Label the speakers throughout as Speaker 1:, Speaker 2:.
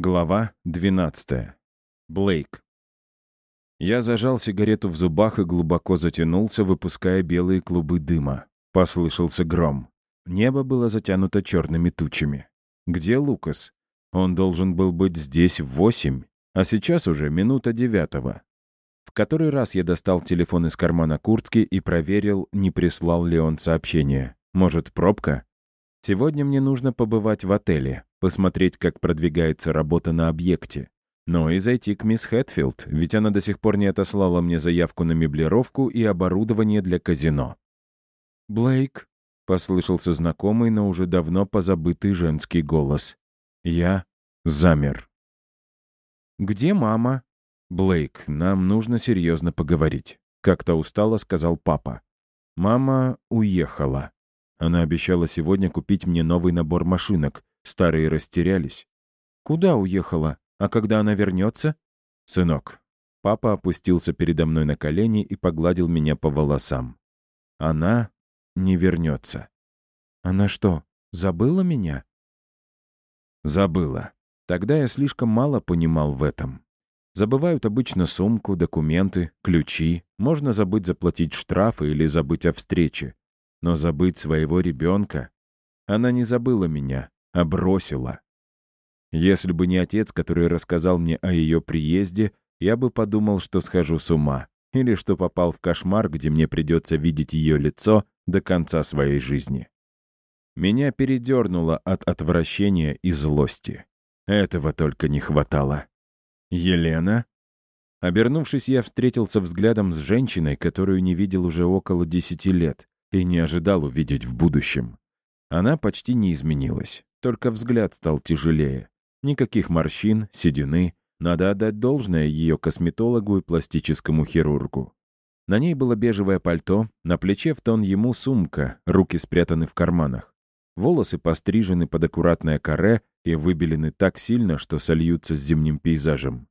Speaker 1: Глава 12. Блейк. Я зажал сигарету в зубах и глубоко затянулся, выпуская белые клубы дыма. Послышался гром. Небо было затянуто черными тучами. Где Лукас? Он должен был быть здесь в восемь, а сейчас уже минута девятого. В который раз я достал телефон из кармана куртки и проверил, не прислал ли он сообщение. Может, пробка? Сегодня мне нужно побывать в отеле, посмотреть, как продвигается работа на объекте. Но и зайти к мисс Хэтфилд, ведь она до сих пор не отослала мне заявку на меблировку и оборудование для казино. «Блейк», — послышался знакомый, но уже давно позабытый женский голос. Я замер. «Где мама?» «Блейк, нам нужно серьезно поговорить», — как-то устало сказал папа. «Мама уехала. Она обещала сегодня купить мне новый набор машинок, Старые растерялись. «Куда уехала? А когда она вернется?» «Сынок». Папа опустился передо мной на колени и погладил меня по волосам. «Она не вернется». «Она что, забыла меня?» «Забыла. Тогда я слишком мало понимал в этом. Забывают обычно сумку, документы, ключи. Можно забыть заплатить штрафы или забыть о встрече. Но забыть своего ребенка... Она не забыла меня, а бросила. Если бы не отец, который рассказал мне о ее приезде, я бы подумал, что схожу с ума, или что попал в кошмар, где мне придется видеть ее лицо до конца своей жизни. Меня передернуло от отвращения и злости. Этого только не хватало. «Елена?» Обернувшись, я встретился взглядом с женщиной, которую не видел уже около десяти лет и не ожидал увидеть в будущем. Она почти не изменилась. Только взгляд стал тяжелее. Никаких морщин, седины. Надо отдать должное ее косметологу и пластическому хирургу. На ней было бежевое пальто, на плече в тон ему сумка, руки спрятаны в карманах. Волосы пострижены под аккуратное каре и выбелены так сильно, что сольются с зимним пейзажем.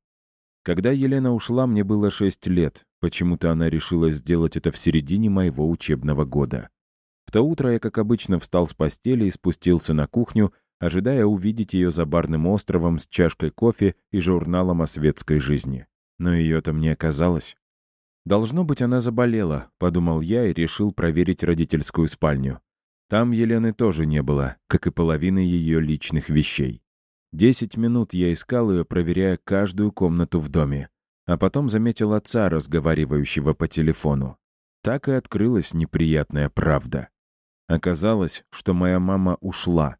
Speaker 1: Когда Елена ушла, мне было шесть лет. Почему-то она решила сделать это в середине моего учебного года. В то утро я, как обычно, встал с постели и спустился на кухню, ожидая увидеть ее за барным островом с чашкой кофе и журналом о светской жизни. Но ее там не оказалось. «Должно быть, она заболела», — подумал я и решил проверить родительскую спальню. Там Елены тоже не было, как и половины ее личных вещей. Десять минут я искал ее, проверяя каждую комнату в доме. А потом заметил отца, разговаривающего по телефону. Так и открылась неприятная правда. Оказалось, что моя мама ушла.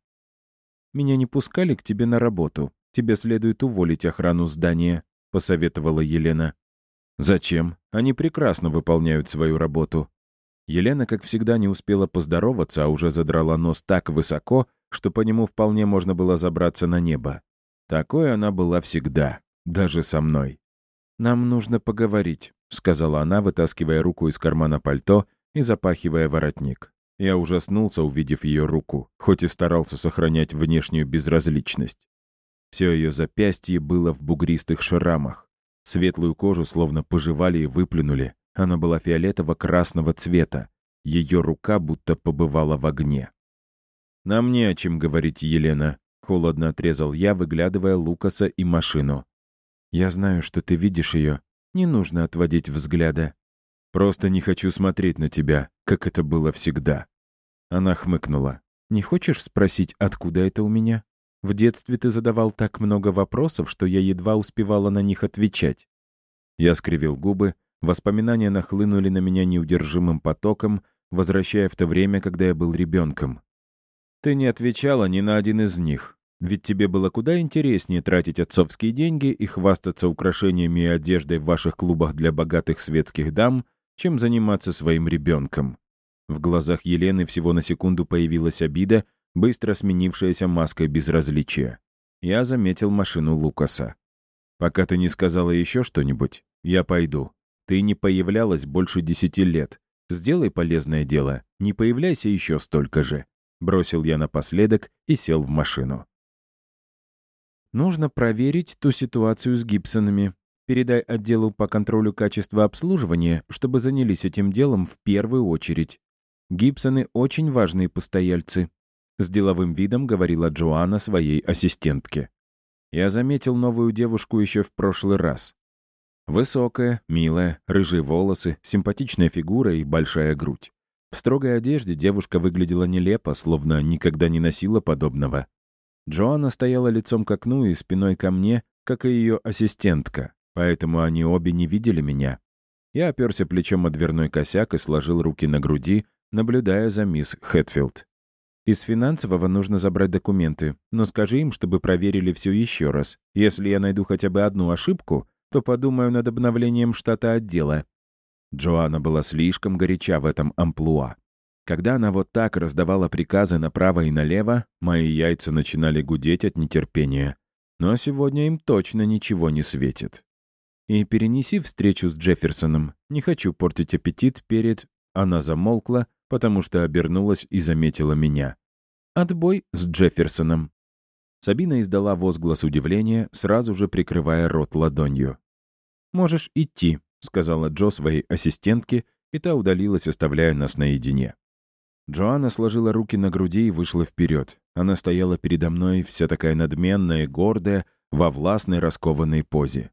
Speaker 1: «Меня не пускали к тебе на работу. Тебе следует уволить охрану здания», — посоветовала Елена. «Зачем? Они прекрасно выполняют свою работу». Елена, как всегда, не успела поздороваться, а уже задрала нос так высоко, что по нему вполне можно было забраться на небо. Такой она была всегда, даже со мной. «Нам нужно поговорить», — сказала она, вытаскивая руку из кармана пальто и запахивая воротник. Я ужаснулся, увидев ее руку, хоть и старался сохранять внешнюю безразличность. Все ее запястье было в бугристых шрамах. Светлую кожу словно пожевали и выплюнули. Она была фиолетово-красного цвета. Ее рука будто побывала в огне. «Нам не о чем говорить, Елена», — холодно отрезал я, выглядывая Лукаса и машину. «Я знаю, что ты видишь ее. Не нужно отводить взгляда. Просто не хочу смотреть на тебя, как это было всегда». Она хмыкнула. «Не хочешь спросить, откуда это у меня? В детстве ты задавал так много вопросов, что я едва успевала на них отвечать». Я скривил губы, воспоминания нахлынули на меня неудержимым потоком, возвращая в то время, когда я был ребенком. «Ты не отвечала ни на один из них, ведь тебе было куда интереснее тратить отцовские деньги и хвастаться украшениями и одеждой в ваших клубах для богатых светских дам, чем заниматься своим ребенком. В глазах Елены всего на секунду появилась обида, быстро сменившаяся маской безразличия. Я заметил машину Лукаса. «Пока ты не сказала еще что-нибудь, я пойду. Ты не появлялась больше десяти лет. Сделай полезное дело, не появляйся еще столько же». Бросил я напоследок и сел в машину. Нужно проверить ту ситуацию с Гибсонами. Передай отделу по контролю качества обслуживания, чтобы занялись этим делом в первую очередь. Гибсоны очень важные постояльцы», — с деловым видом говорила Джоанна своей ассистентке. Я заметил новую девушку еще в прошлый раз. Высокая, милая, рыжие волосы, симпатичная фигура и большая грудь. В строгой одежде девушка выглядела нелепо, словно никогда не носила подобного. Джоанна стояла лицом к окну и спиной ко мне, как и ее ассистентка, поэтому они обе не видели меня. Я оперся плечом о дверной косяк и сложил руки на груди, наблюдая за мисс Хэтфилд. Из финансового нужно забрать документы, но скажи им, чтобы проверили все еще раз. Если я найду хотя бы одну ошибку, то подумаю над обновлением штата отдела». Джоанна была слишком горяча в этом амплуа. Когда она вот так раздавала приказы направо и налево, мои яйца начинали гудеть от нетерпения. Но сегодня им точно ничего не светит. И перенеси встречу с Джефферсоном. Не хочу портить аппетит перед... Она замолкла, потому что обернулась и заметила меня. «Отбой с Джефферсоном». Сабина издала возглас удивления, сразу же прикрывая рот ладонью. «Можешь идти», — сказала Джо своей ассистентке, и та удалилась, оставляя нас наедине. Джоанна сложила руки на груди и вышла вперед. Она стояла передо мной, вся такая надменная и гордая, во властной раскованной позе.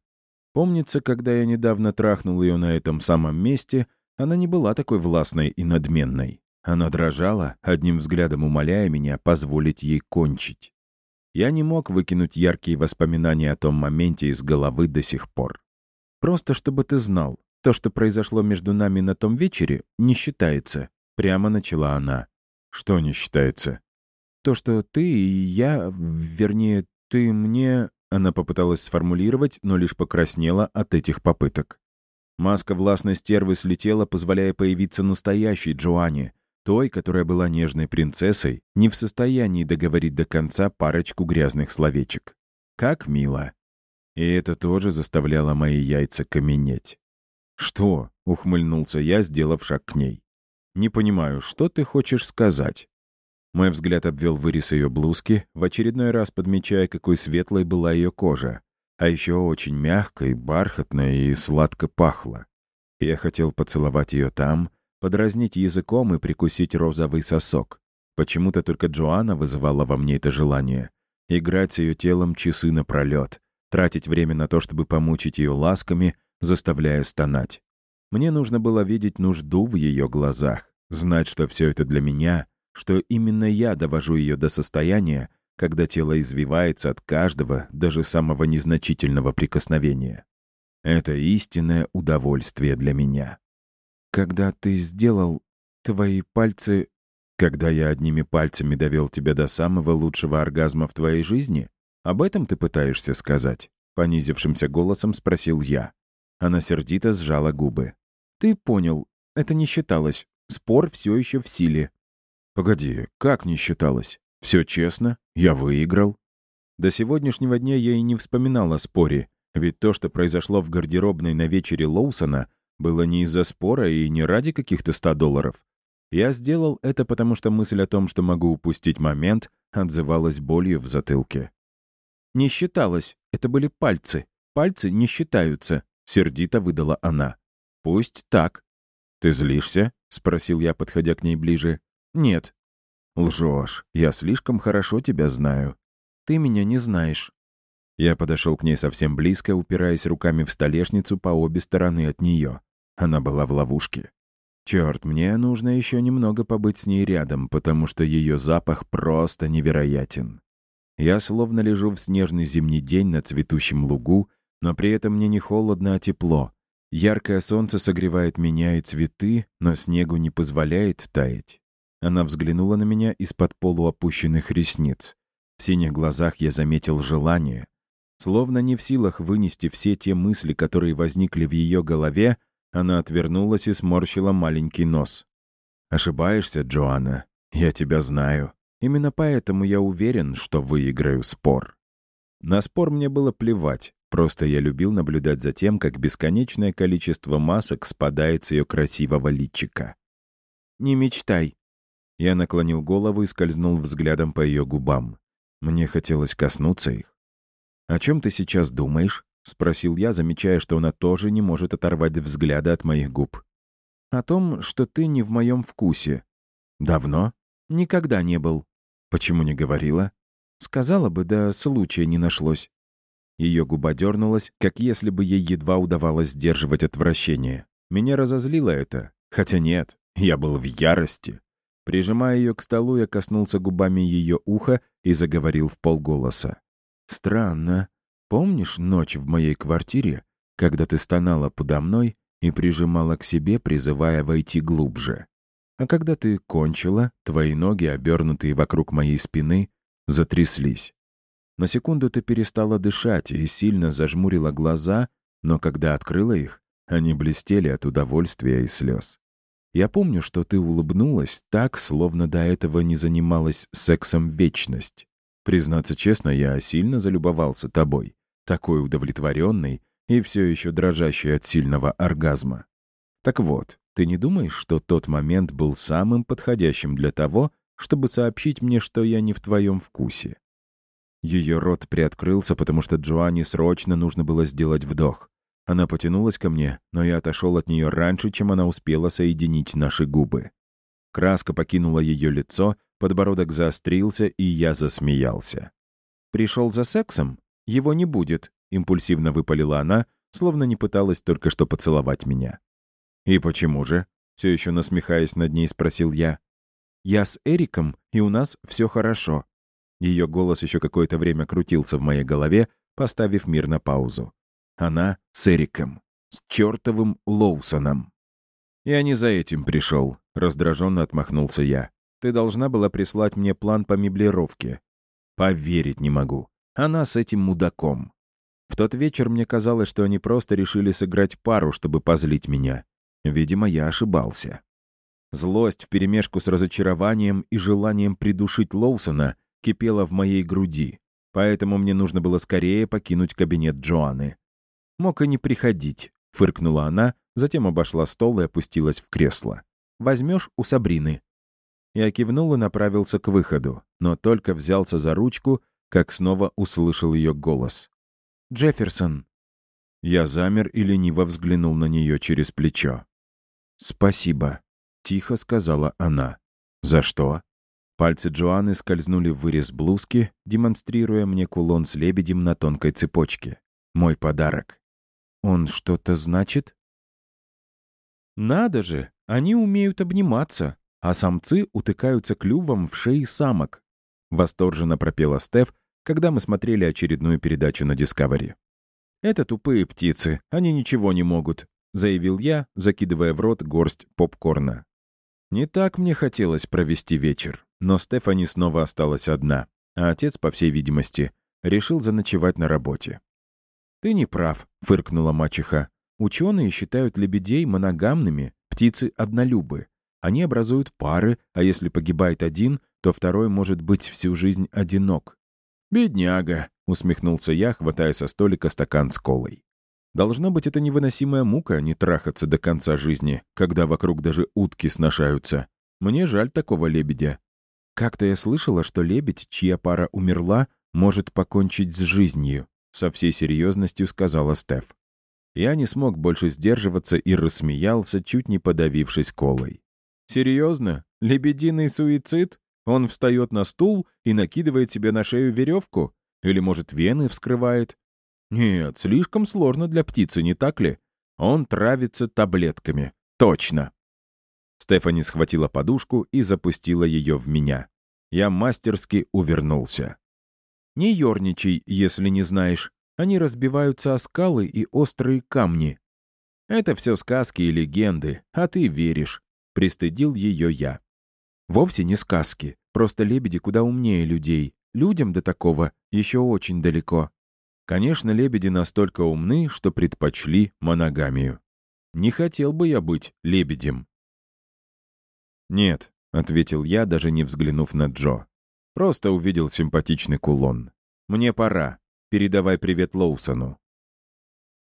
Speaker 1: Помнится, когда я недавно трахнул ее на этом самом месте, она не была такой властной и надменной. Она дрожала, одним взглядом умоляя меня позволить ей кончить. Я не мог выкинуть яркие воспоминания о том моменте из головы до сих пор. Просто чтобы ты знал, то, что произошло между нами на том вечере, не считается. Прямо начала она. Что не считается? То, что ты и я, вернее, ты мне... Она попыталась сформулировать, но лишь покраснела от этих попыток. Маска властной стервы слетела, позволяя появиться настоящей Джоанне, той, которая была нежной принцессой, не в состоянии договорить до конца парочку грязных словечек. Как мило. И это тоже заставляло мои яйца каменеть. «Что?» — ухмыльнулся я, сделав шаг к ней. «Не понимаю, что ты хочешь сказать?» Мой взгляд обвел вырез ее блузки, в очередной раз подмечая, какой светлой была ее кожа а еще очень мягко бархатно и сладко пахло. Я хотел поцеловать ее там, подразнить языком и прикусить розовый сосок. Почему-то только Джоанна вызывала во мне это желание. Играть с ее телом часы напролет, тратить время на то, чтобы помучить ее ласками, заставляя стонать. Мне нужно было видеть нужду в ее глазах, знать, что все это для меня, что именно я довожу ее до состояния, когда тело извивается от каждого, даже самого незначительного прикосновения. Это истинное удовольствие для меня. Когда ты сделал твои пальцы... Когда я одними пальцами довел тебя до самого лучшего оргазма в твоей жизни? Об этом ты пытаешься сказать?» Понизившимся голосом спросил я. Она сердито сжала губы. «Ты понял. Это не считалось. Спор все еще в силе». «Погоди, как не считалось? Все честно, я выиграл. До сегодняшнего дня я и не вспоминал о споре, ведь то, что произошло в гардеробной на вечере Лоусона, было не из-за спора и не ради каких-то ста долларов. Я сделал это, потому что мысль о том, что могу упустить момент, отзывалась болью в затылке. «Не считалось. Это были пальцы. Пальцы не считаются», — сердито выдала она. «Пусть так». «Ты злишься?» — спросил я, подходя к ней ближе. «Нет, «Лжешь. Я слишком хорошо тебя знаю. Ты меня не знаешь». Я подошел к ней совсем близко, упираясь руками в столешницу по обе стороны от нее. Она была в ловушке. Черт, мне нужно еще немного побыть с ней рядом, потому что ее запах просто невероятен. Я словно лежу в снежный зимний день на цветущем лугу, но при этом мне не холодно, а тепло. Яркое солнце согревает меня и цветы, но снегу не позволяет таять. Она взглянула на меня из-под полуопущенных ресниц. В синих глазах я заметил желание. Словно не в силах вынести все те мысли, которые возникли в ее голове, она отвернулась и сморщила маленький нос. «Ошибаешься, Джоанна. Я тебя знаю. Именно поэтому я уверен, что выиграю спор». На спор мне было плевать, просто я любил наблюдать за тем, как бесконечное количество масок спадает с ее красивого личика. «Не мечтай», я наклонил голову и скользнул взглядом по ее губам. Мне хотелось коснуться их. «О чем ты сейчас думаешь?» — спросил я, замечая, что она тоже не может оторвать взгляда от моих губ. «О том, что ты не в моем вкусе». «Давно?» «Никогда не был». «Почему не говорила?» «Сказала бы, да случая не нашлось. Ее губа дернулась, как если бы ей едва удавалось сдерживать отвращение. Меня разозлило это. Хотя нет, я был в ярости. Прижимая ее к столу, я коснулся губами ее уха и заговорил в полголоса. «Странно. Помнишь ночь в моей квартире, когда ты стонала подо мной и прижимала к себе, призывая войти глубже? А когда ты кончила, твои ноги, обернутые вокруг моей спины, затряслись. На секунду ты перестала дышать и сильно зажмурила глаза, но когда открыла их, они блестели от удовольствия и слез. Я помню, что ты улыбнулась так, словно до этого не занималась сексом вечность. Признаться честно, я сильно залюбовался тобой, такой удовлетворенный и все еще дрожащий от сильного оргазма. Так вот, ты не думаешь, что тот момент был самым подходящим для того, чтобы сообщить мне, что я не в твоем вкусе? Ее рот приоткрылся, потому что Джоанне срочно нужно было сделать вдох. Она потянулась ко мне, но я отошел от нее раньше, чем она успела соединить наши губы. Краска покинула ее лицо, подбородок заострился, и я засмеялся. «Пришел за сексом? Его не будет», — импульсивно выпалила она, словно не пыталась только что поцеловать меня. «И почему же?» — все еще насмехаясь над ней, спросил я. «Я с Эриком, и у нас все хорошо». Ее голос еще какое-то время крутился в моей голове, поставив мир на паузу. Она с Эриком. С чертовым Лоусоном. «Я не за этим пришел», — раздраженно отмахнулся я. «Ты должна была прислать мне план по меблировке». «Поверить не могу. Она с этим мудаком». В тот вечер мне казалось, что они просто решили сыграть пару, чтобы позлить меня. Видимо, я ошибался. Злость вперемешку с разочарованием и желанием придушить Лоусона кипела в моей груди, поэтому мне нужно было скорее покинуть кабинет Джоанны. «Мог и не приходить», — фыркнула она, затем обошла стол и опустилась в кресло. «Возьмешь у Сабрины». Я кивнул и направился к выходу, но только взялся за ручку, как снова услышал ее голос. «Джефферсон». Я замер и лениво взглянул на нее через плечо. «Спасибо», — тихо сказала она. «За что?» Пальцы Джоанны скользнули в вырез блузки, демонстрируя мне кулон с лебедем на тонкой цепочке. Мой подарок. Он что-то значит? Надо же, они умеют обниматься, а самцы утыкаются клювом в шеи самок. Восторженно пропела Стеф, когда мы смотрели очередную передачу на Discovery. «Это тупые птицы, они ничего не могут», — заявил я, закидывая в рот горсть попкорна. Не так мне хотелось провести вечер, но Стефани снова осталась одна, а отец, по всей видимости, решил заночевать на работе. «Ты не прав», — фыркнула мачеха. «Ученые считают лебедей моногамными, птицы однолюбы. Они образуют пары, а если погибает один, то второй может быть всю жизнь одинок». «Бедняга», — усмехнулся я, хватая со столика стакан с колой. «Должно быть, это невыносимая мука не трахаться до конца жизни, когда вокруг даже утки сношаются. Мне жаль такого лебедя. Как-то я слышала, что лебедь, чья пара умерла, может покончить с жизнью со всей серьезностью сказала Стеф. Я не смог больше сдерживаться и рассмеялся, чуть не подавившись колой. «Серьезно? Лебединый суицид? Он встает на стул и накидывает себе на шею веревку? Или, может, вены вскрывает? Нет, слишком сложно для птицы, не так ли? Он травится таблетками. Точно!» Стефани схватила подушку и запустила ее в меня. Я мастерски увернулся. Не ерничай, если не знаешь. Они разбиваются о скалы и острые камни. Это все сказки и легенды, а ты веришь. Пристыдил ее я. Вовсе не сказки. Просто лебеди куда умнее людей. Людям до такого еще очень далеко. Конечно, лебеди настолько умны, что предпочли моногамию. Не хотел бы я быть лебедем. «Нет», — ответил я, даже не взглянув на Джо. Просто увидел симпатичный кулон. «Мне пора. Передавай привет Лоусону».